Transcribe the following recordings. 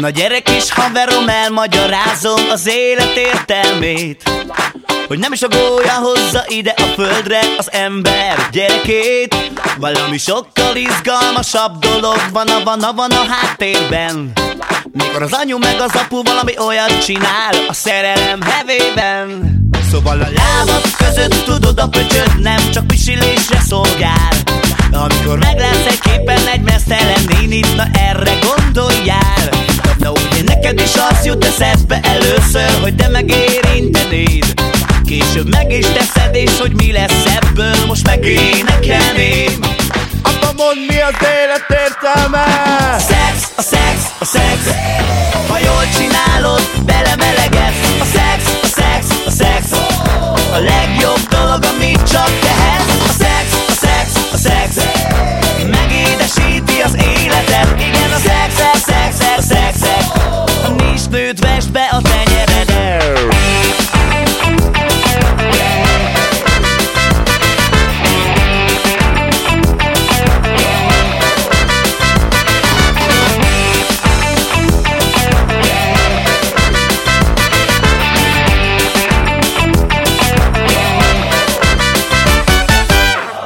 Na gyerek is haverom, elmagyarázom az élet értelmét. Hogy nem is a gólya hozza ide a földre az ember gyerekét. Valami sokkal izgalmasabb dolog van a van a van a háttérben. Mikor az anyu meg az apu valami olyat csinál a szerelem hevében. Szóval a lábad között tudod a pöcsöd nem csak pisilésre szolgál eszedbe először, hogy te megérintenéd. Később meg is teszed, és hogy mi lesz ebből, most megénekelném Apa, mondd mi az élet értelme? Szex, a szex, a szex. Ha jól nőd, vesd be a tenyeredet.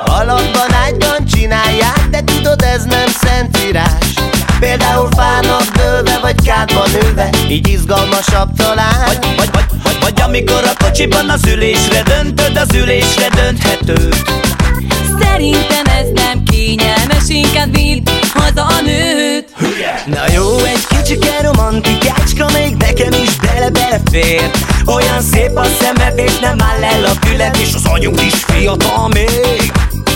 Alapban ágyban csinálják, de tudod ez nem szentírás kádban ülve Így izgalmasabb talán. Vagy, vagy, vagy, vagy, vagy amikor a kocsiban az ülésre döntöd, az ülésre dönthető Szerintem ez nem kényelmes, inkább vidd haza a nőt. Na jó, egy kicsike romantikácska még nekem is bele-belefér Olyan szép a szemed és nem áll el a füled És az agyunk is fiatal még.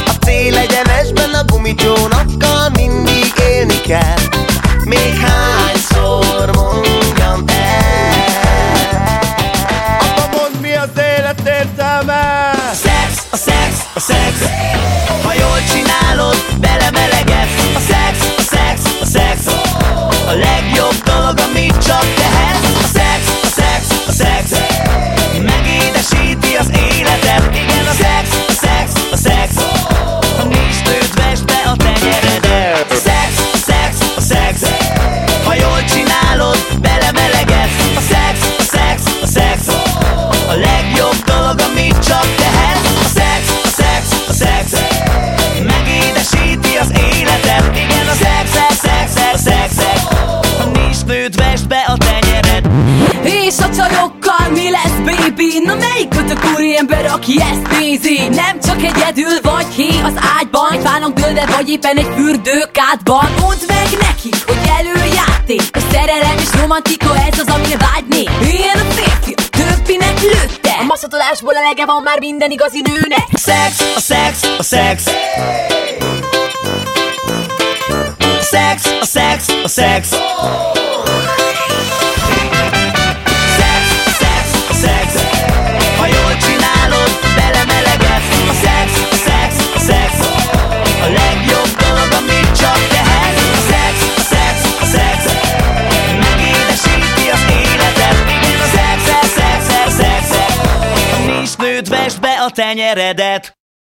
A cél egyenesben a gumicsónakkal mindig élni kell szex, Ha jól csinálod, belemelegetsz lesz, baby? Na melyik kötök úriember, aki ezt nézi? Nem csak egyedül vagy ki az ágyban. Egy fának dőlve vagy éppen egy fürdőkádban. Mondd meg neki, hogy előjáték. A szerelem és romantika, ez az, amire vágyni. Ilyen a férfi, többinek lőtte. A maszatolásból elege van már minden igazi nőnek. Szex, a szex, a szex. Szex, a szex, a szex Szex, nőd, vesd be a tenyeredet